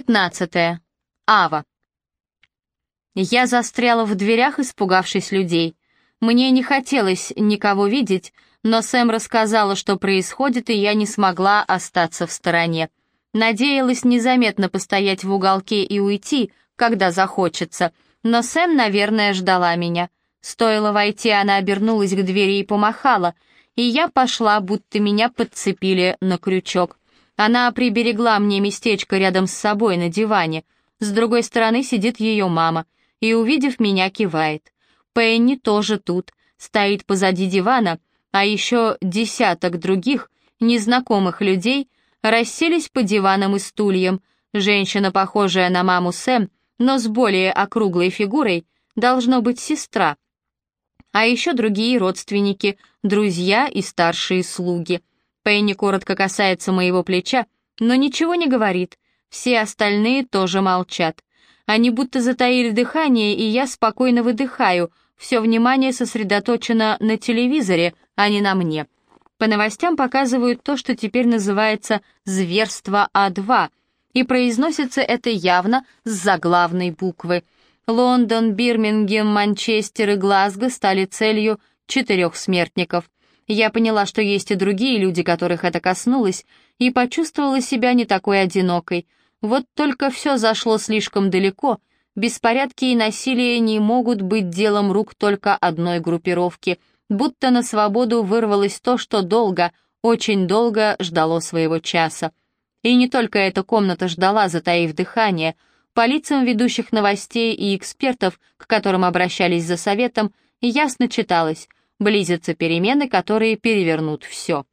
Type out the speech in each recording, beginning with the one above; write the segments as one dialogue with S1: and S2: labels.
S1: 15. Ава. Я застряла в дверях, испугавшись людей. Мне не хотелось никого видеть, но Сэм рассказала, что происходит, и я не смогла остаться в стороне. Надеялась незаметно постоять в уголке и уйти, когда захочется, но Сэм, наверное, ждала меня. Стоило войти, она обернулась к двери и помахала, и я пошла, будто меня подцепили на крючок. Она приберегла мне местечко рядом с собой на диване. С другой стороны сидит ее мама и, увидев меня, кивает. Пенни тоже тут, стоит позади дивана, а еще десяток других, незнакомых людей, расселись по диванам и стульям. Женщина, похожая на маму Сэм, но с более округлой фигурой, должно быть сестра. А еще другие родственники, друзья и старшие слуги — Пенни коротко касается моего плеча, но ничего не говорит. Все остальные тоже молчат. Они будто затаили дыхание, и я спокойно выдыхаю. Все внимание сосредоточено на телевизоре, а не на мне. По новостям показывают то, что теперь называется «зверство А2», и произносится это явно с заглавной буквы. Лондон, Бирмингем, Манчестер и Глазго стали целью четырех смертников — я поняла, что есть и другие люди, которых это коснулось, и почувствовала себя не такой одинокой. Вот только все зашло слишком далеко. Беспорядки и насилие не могут быть делом рук только одной группировки, будто на свободу вырвалось то, что долго, очень долго ждало своего часа. И не только эта комната ждала, затаив дыхание. По лицам ведущих новостей и экспертов, к которым обращались за советом, ясно читалось — Близятся перемены, которые перевернут все.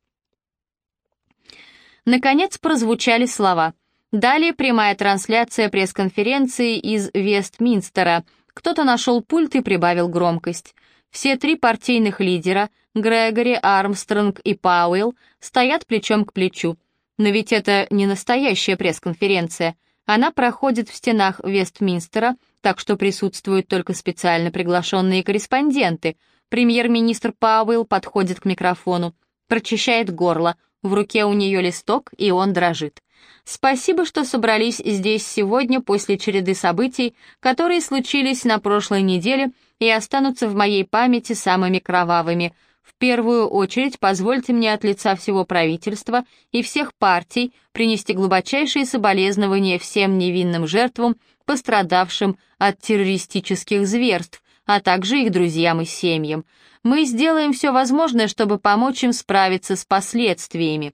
S1: Наконец прозвучали слова. Далее прямая трансляция пресс-конференции из Вестминстера. Кто-то нашел пульт и прибавил громкость. Все три партийных лидера, Грегори, Армстронг и Пауэлл, стоят плечом к плечу. Но ведь это не настоящая пресс-конференция. Она проходит в стенах Вестминстера, так что присутствуют только специально приглашенные корреспонденты — Премьер-министр Пауэлл подходит к микрофону, прочищает горло, в руке у нее листок, и он дрожит. Спасибо, что собрались здесь сегодня после череды событий, которые случились на прошлой неделе и останутся в моей памяти самыми кровавыми. В первую очередь позвольте мне от лица всего правительства и всех партий принести глубочайшие соболезнования всем невинным жертвам, пострадавшим от террористических зверств, а также их друзьям и семьям. Мы сделаем все возможное, чтобы помочь им справиться с последствиями.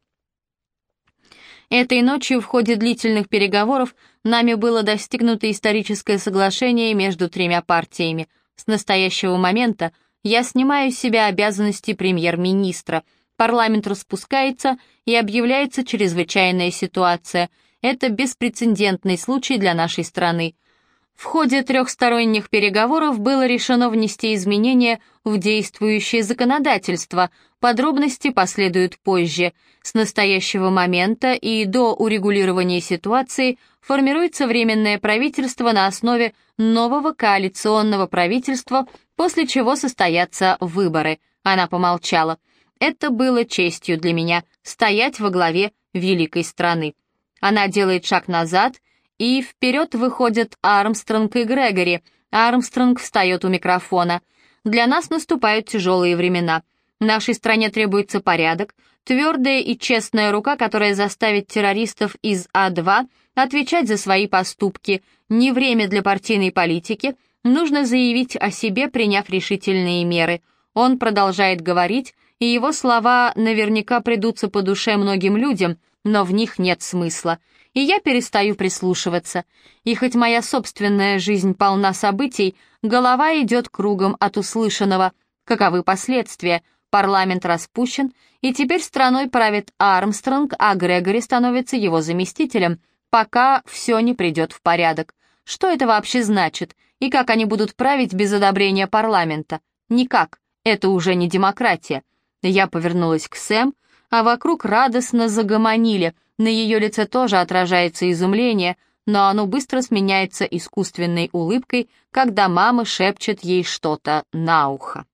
S1: Этой ночью в ходе длительных переговоров нами было достигнуто историческое соглашение между тремя партиями. С настоящего момента я снимаю с себя обязанности премьер-министра. Парламент распускается и объявляется чрезвычайная ситуация. Это беспрецедентный случай для нашей страны. В ходе трехсторонних переговоров было решено внести изменения в действующее законодательство, подробности последуют позже. С настоящего момента и до урегулирования ситуации формируется Временное правительство на основе нового коалиционного правительства, после чего состоятся выборы. Она помолчала. Это было честью для меня — стоять во главе великой страны. Она делает шаг назад — и вперед выходят Армстронг и Грегори. Армстронг встает у микрофона. Для нас наступают тяжелые времена. Нашей стране требуется порядок, твердая и честная рука, которая заставит террористов из А2 отвечать за свои поступки. Не время для партийной политики, нужно заявить о себе, приняв решительные меры. Он продолжает говорить, и его слова наверняка придутся по душе многим людям, но в них нет смысла и я перестаю прислушиваться. И хоть моя собственная жизнь полна событий, голова идет кругом от услышанного. Каковы последствия? Парламент распущен, и теперь страной правит Армстронг, а Грегори становится его заместителем, пока все не придет в порядок. Что это вообще значит? И как они будут править без одобрения парламента? Никак. Это уже не демократия. Я повернулась к Сэм, а вокруг радостно загомонили. На ее лице тоже отражается изумление, но оно быстро сменяется искусственной улыбкой, когда мама шепчет ей что-то на ухо.